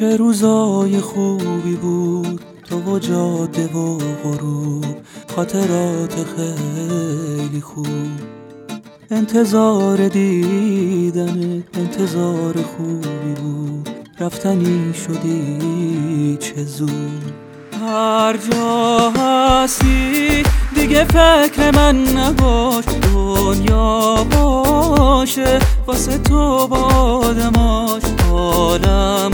چه روزای خوبی بود. تو و جاده و غروب خاطرات خیلی خوب. انتظار دیدن انتظار خوبی بود. رفتنی شدی چه زود. هر جا هستی دیگه فکر من نباش. دنیا باشه واسه تو بادماش. حالم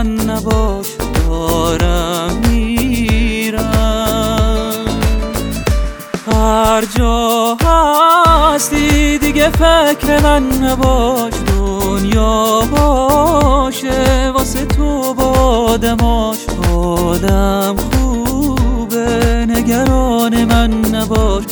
من نباش دارم میرم. هر جا هستی دیگه فکر من نباش دنیا باشه واسه تو بادماش حالم خوبه نگران من نباش.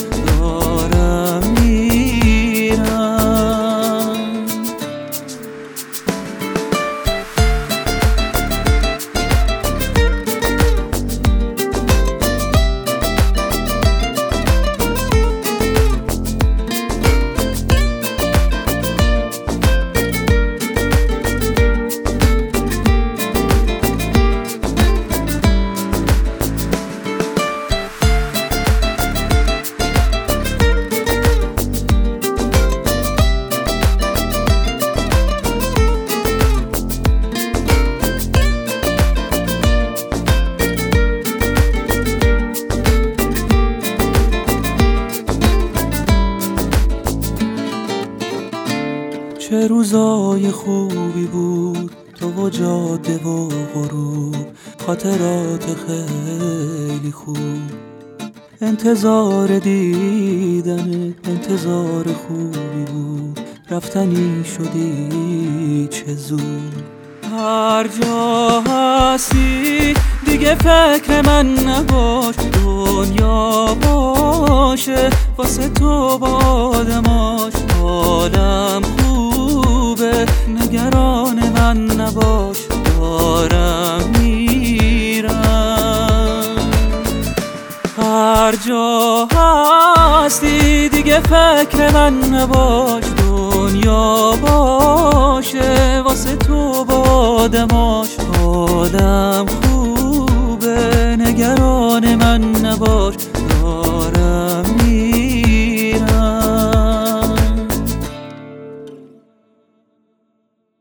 چه روزای خوبی بود. تو و جاده و غروب خاطرات خیلی خوب. انتظار دیدن انتظار خوبی بود. رفتنی شدی چه زود. هر جا هستی دیگه فکر من نباش. دنیا باشه واسه تو بادماش. حالم خوبه نگران من نباش دارم میرم. هر جا هستی دیگه فکر من نباش دنیا باشه واسه تو بادماش حالم خوبه. نگران من نباش.